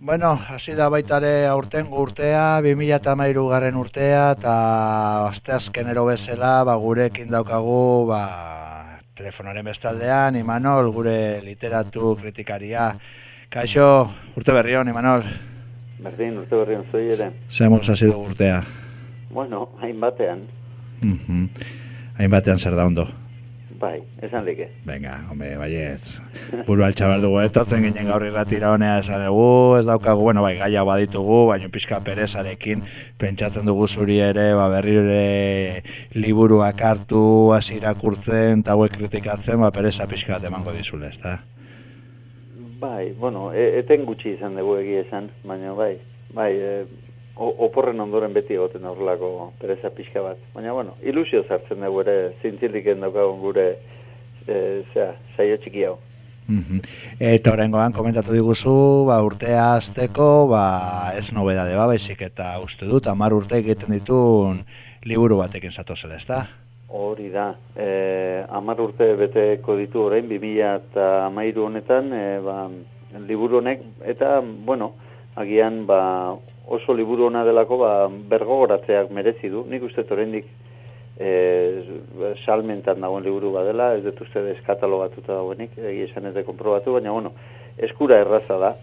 Bueno, hasi da baitare aurten urtea, 2013 garren urtea, eta asteazkenero bezala, ba, gurekin daukagu, ba, telefonaren bestaldean, Imanol, gure literatu kritikaria. Kaixo, urte berri hon, Imanol. Berdin, urte berri hon zoi ere. Zemuz hasi du urtea. Bueno, hain batean. Mm Hain batean zer da ondo. Bai, esan like. Venga, hombre, baiet. Buru altxabar dugu, etortzen ginen gaur irratira honea esan dugu, ez daukagu, bueno, bai, gaia baditugu, baina pixka perezarekin pentsatzen dugu zuri ere, ba, berri ere liburuak hartu, hasi irakurtzen, eta hauek kritikatzen, ba, pereza pixka emango dizule, ez da? Bai, bueno, e eten gutxi izan dugu egia esan, baina bai, bai, e, oporren ondoren beti egoten aurrelako pereza pixka bat. Baina, bueno, ilusio zartzen dugu ere, zintzilik daukagun gure, e, zera, saio txiki hau. Mm Eta horrengoan komentatu diguzu, ba, urtea azteko, ba, ez nobedade ba, baizik eta uste dut, amar urte egiten ditun liburu batekin zatozela, ez da? Hori da, e, amar urte beteko ditu orain, 2000 eta amairu honetan, e, ba, liburu honek, eta, bueno, agian, ba, oso liburu ona delako ba, bergogoratzeak merezi du. Nik uste torendik e, salmentan dagoen liburu badela, ez dut uste deskatalogatuta dagoenik, egi esan ez de komprobatu, baina bueno, eskura erraza da.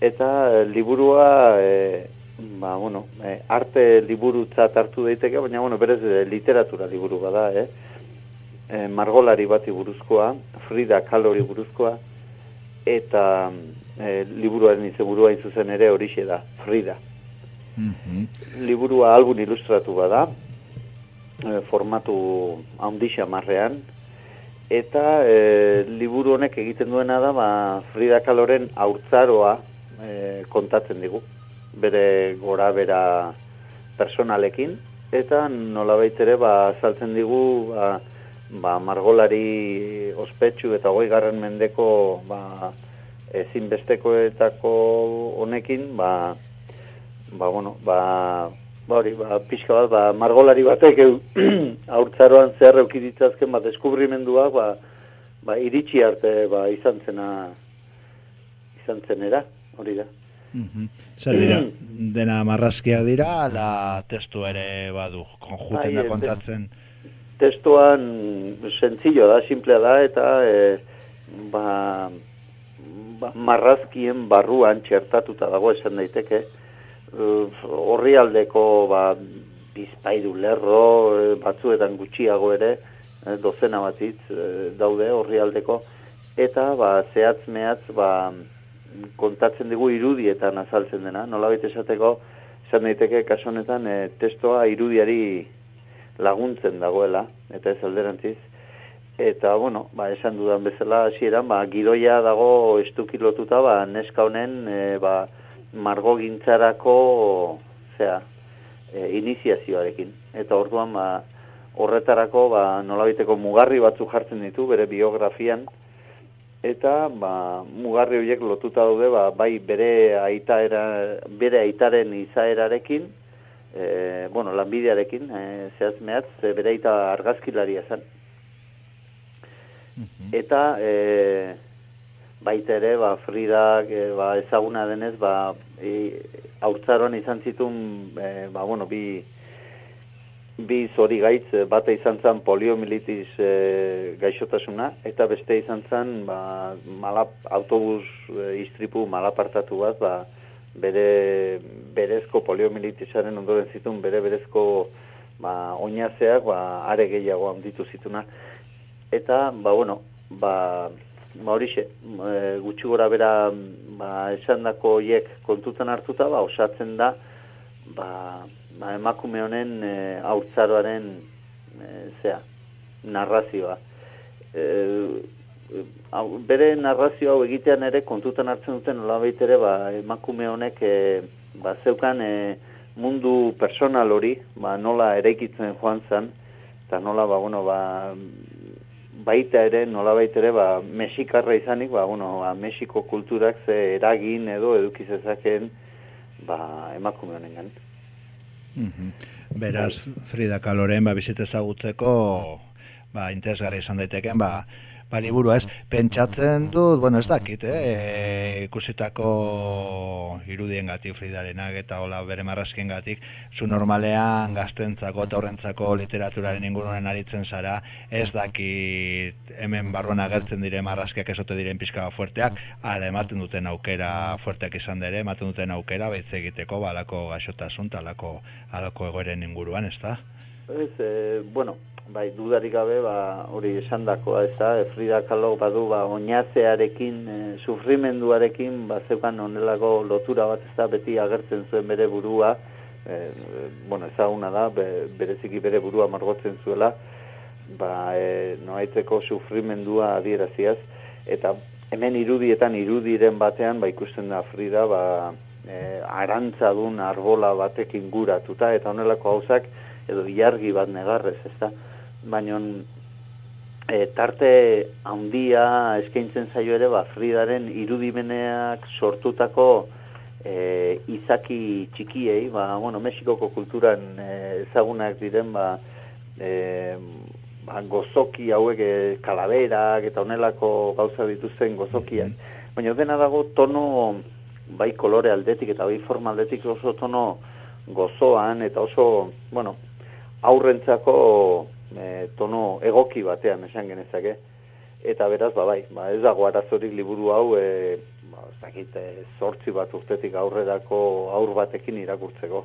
Eta e, liburua, e, ba, bueno, e, arte liburu hartu daiteke, baina bueno, berez literatura liburu bada, eh? E, margolari bati buruzkoa, Frida Kalori buruzkoa, eta e, liburuaren izenburua zuzen ere horixe da, Frida. Mm Liburua albun ilustratu bada, e, formatu handixa marrean, eta e, liburu honek egiten duena da, ba, Frida Kaloren aurtzaroa e, kontatzen digu, bere gora bera personalekin, eta nola ere ba, saltzen digu, ba, ba, margolari ospetsu eta goi garren mendeko ba, ezinbestekoetako honekin, ba, ba, bueno, ba, ba, hori, ba, pixka bat, ba, margolari batek aurtzaroan zehar eukiditzazken, ba, deskubrimendua, ba, ba, iritsi arte, ba, izan zena, izan zenera, hori da. Mm Zer dira, dena marrazkia dira, la testu ere badu, konjuten da kontatzen? Testuan sentzillo da, simplea da, eta e, ba, ba, marrazkien barruan txertatuta dago esan daiteke. Horri aldeko ba, bizpaidu lerro e, batzuetan gutxiago ere, e, dozena batitz e, daude horri aldeko, eta ba, zehatz mehatz ba, kontatzen dugu irudietan azaltzen dena. Nola baita esateko, esan daiteke kasonetan e, testoa irudiari laguntzen dagoela, eta ez alderantziz, Eta, bueno, ba, esan dudan bezala, hasieran ba, gidoia dago estuki lotuta, ba, neska honen, e, ba, margo gintzarako, zera, e, iniziazioarekin. Eta orduan, ba, horretarako, ba, nolabiteko mugarri batzu jartzen ditu, bere biografian, eta, ba, mugarri horiek lotuta daude, ba, bai, bere aita era, bere aitaren izaerarekin, e, bueno, lanbidearekin, e, zehaz mehatz, bere aita argazkilaria zen. Eta e, baita ere, ba, Frida e, ba, ezaguna denez, ba, e, aurtzaroan izan zitun, e, ba, bueno, bi, bi zori gaitz, e, bate izan zen poliomilitis e, gaixotasuna, eta beste izan zen ba, malap, autobus e, istripu malapartatu bat, ba, bere berezko poliomilitisaren ondoren zitun, bere berezko ba, oinazeak, ba, are gehiago handitu zituna eta ba bueno ba ba horixe e, gutxi gora bera ba esandako hiek kontutan hartuta ba osatzen da ba, ba emakume honen e, aurtzaroaren e, narrazioa. E, bere narrazio hau egitean ere kontutan hartzen duten nolabait ere ba emakume honek e, ba zeukan e, mundu personal hori ba nola eraikitzen joan zen eta nola ba bueno ba baita ere, nola baita ere, ba, Mexikarra izanik, ba, bueno, ba, Mexiko kulturak ze eragin edo edukizezakeen ba, emakume honen gan. Mhm. Beraz, Frida Kaloren, ba, bizite ezagutzeko, ba, interesgarri izan daiteken, ba, ba, liburu ez, pentsatzen dut, bueno, ez dakit, eh? E, ikusitako irudien gatik, fridarenak eta hola bere marrazkien gatik, zu normalean gaztentzako eta horrentzako literaturaren ingurunen aritzen zara, ez dakit hemen barruan agertzen dire marrazkiak ezote diren pixka fuerteak, ala ematen duten aukera fuerteak izan dere, ematen duten aukera, baitze egiteko, balako gaixotasun, talako alako egoeren inguruan, ez da? Ez, e, bueno, bai, dudarik gabe, ba, hori esan dakoa, ez da, Frida Kahlo badu, ba, oinazearekin, e, sufrimenduarekin, ba, zeukan onelako lotura bat, ez da, beti agertzen zuen bere burua, e, bueno, ezaguna da, be, bereziki bere burua margotzen zuela, ba, e, noaitzeko sufrimendua adieraziaz, eta hemen irudietan, irudiren batean, ba, ikusten da Frida, ba, e, arantzadun arbola batek inguratuta, eta honelako hauzak, edo jargi bat negarrez, ez da, baina e, tarte handia eskaintzen zaio ere ba Fridaren irudimeneak sortutako e, izaki txikiei, ba bueno, Mexikoko kulturan e, ezagunak diren ba, e, ba gozoki hauek e, kalaberak eta honelako gauza dituzten gozokiak. Mm-hmm. Baina dena dago tono bai kolore aldetik eta bai forma aldetik oso tono gozoan eta oso, bueno, aurrentzako e, tono egoki batean esan genezake. Eta beraz, ba, bai, ba, ez dago arazorik liburu hau, e, ba, zakit, e, sortzi bat urtetik aurrerako aur batekin irakurtzeko.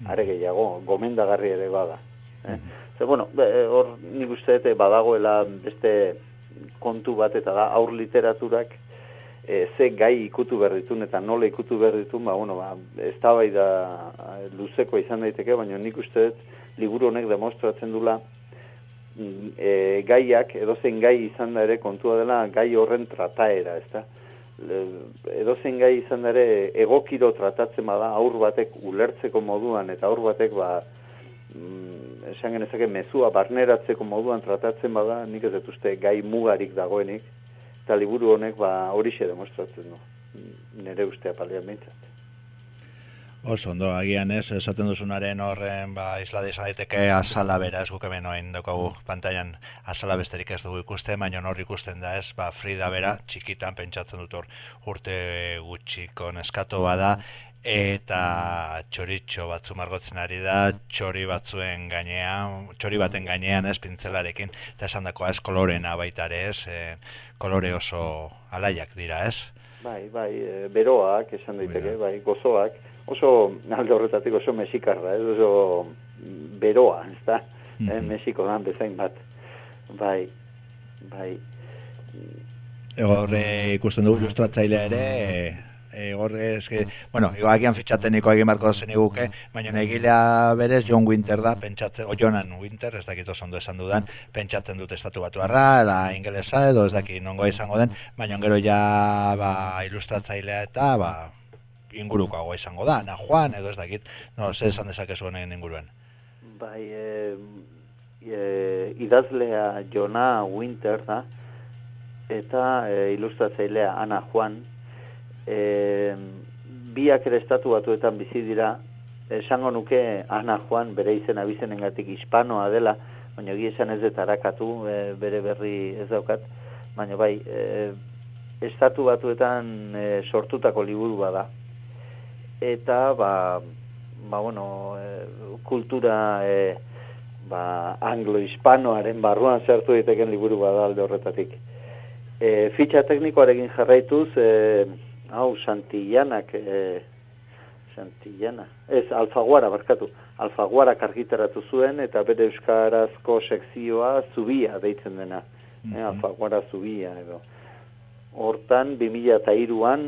Mm. Are gehiago, gomendagarri ere bada. Eh? Mm. Zer, bueno, hor nik uste badagoela beste kontu bat eta da aur literaturak e, ze gai ikutu berritun eta nola ikutu berritun, ba, bueno, ba, ez da bai da luzeko izan daiteke, baina nik uste liburu honek demostratzen dula e, gaiak, edozein gai izan da ere kontua dela gai horren trataera, ez da? Edozein gai izan ere egokiro tratatzen bada aur batek ulertzeko moduan eta aur batek ba, mm, esan genezake mezua barneratzeko moduan tratatzen bada, nik ez dut gai mugarik dagoenik, eta liburu honek ba, hori demostratzen du, nire ustea palian bintzat. Oso, ondo, agian ez, esaten duzunaren horren, ba, isla de izan daiteke azala bera, ez guke benoen daukagu pantailan azala besterik ez dugu ikusten, baina hor ikusten da ez, ba, Frida bera, txikitan pentsatzen dut hor urte gutxiko neskato bada, eta txoritxo batzu margotzen ari da, txori batzuen gainean, txori baten gainean ez, pintzelarekin, eta esan dakoa ez kolorena baitare ez, e, kolore oso alaiak dira ez. Bai, bai, e, beroak, esan daiteke, bai, gozoak, oso alde horretatik oso mexikarra, ez oso beroa, ez da, mm -hmm. eh, Mexiko dan bezain bat, bai, bai. Egor, ikusten dugu ilustratzailea ere, egor, ez que, bueno, agian fitxateniko egin barko zen iguke, baina egilea berez John Winter da, pentsatzen, o Jonan Winter, ez dakit oso ondo esan dudan, pentsatzen dut estatu batu arra, la ingelesa edo ez dakit nongo izango den, baina gero ja ba, ilustratzailea eta, ba, inguruko izango da, na Juan edo ez dakit, no, zer esan dezakezu honen inguruen. Bai, e, e, idazlea Jona Winter da, eta e, ilustratzailea Ana Juan, e, biak ere estatu batuetan bizi dira, esango nuke Ana Juan bere izen abizenen gatik hispanoa dela, baina gi esan ez detarakatu, e, bere berri ez daukat, baina bai, e, estatu batuetan e, sortutako liburu bada, eta ba, ba bueno, e, kultura e, ba, anglo-hispanoaren barruan zertu diteken liburu bada alde horretatik. E, fitxa teknikoarekin jarraituz, e, hau, Santillanak, e, Santillana, ez, Alfaguara, barkatu, Alfaguara kargitaratu zuen, eta bere euskarazko sekzioa zubia deitzen dena, mm -hmm. Alfaguara zubia, edo. Hortan, 2002an,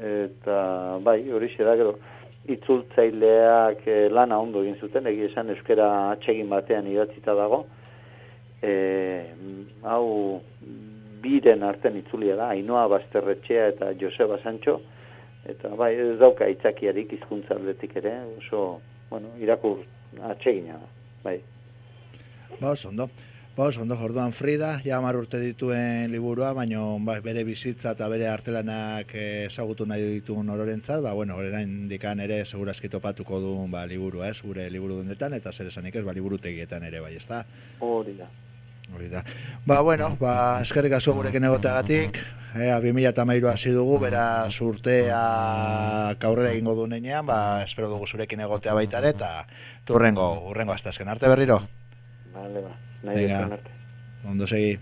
eta bai, hori da gero, itzultzaileak e, lana ondo egin zuten, egia esan euskera atsegin batean idatzita dago, e, hau biren arten itzulia da, Ainoa Basterretxea eta Joseba Sancho, eta bai, ez dauka itzakiarik izkuntza aldetik ere, oso, bueno, irakur atsegina bai. Ba, ondo. Ba, ondo jorduan Frida, ja mar urte dituen liburua, baina ba, bere bizitza eta bere artelanak ezagutu nahi ditu nororentzat, ba, bueno, horrein dikan ere segurazki topatuko du ba, liburua, ez, gure liburu dendetan, eta zer esanik ez, ba, liburu tegietan ere, bai, ez da? Hori da. Hori da. Ba, bueno, ba, eskerrik asko gurekin egoteagatik, ea, 2008 hasi dugu, bera urtea kaurrera egingo du nenean, ba, espero dugu zurekin egotea baitare, eta turrengo, urrengo aztazken arte berriro. Vale, ba. Nahi Venga, ondo segi.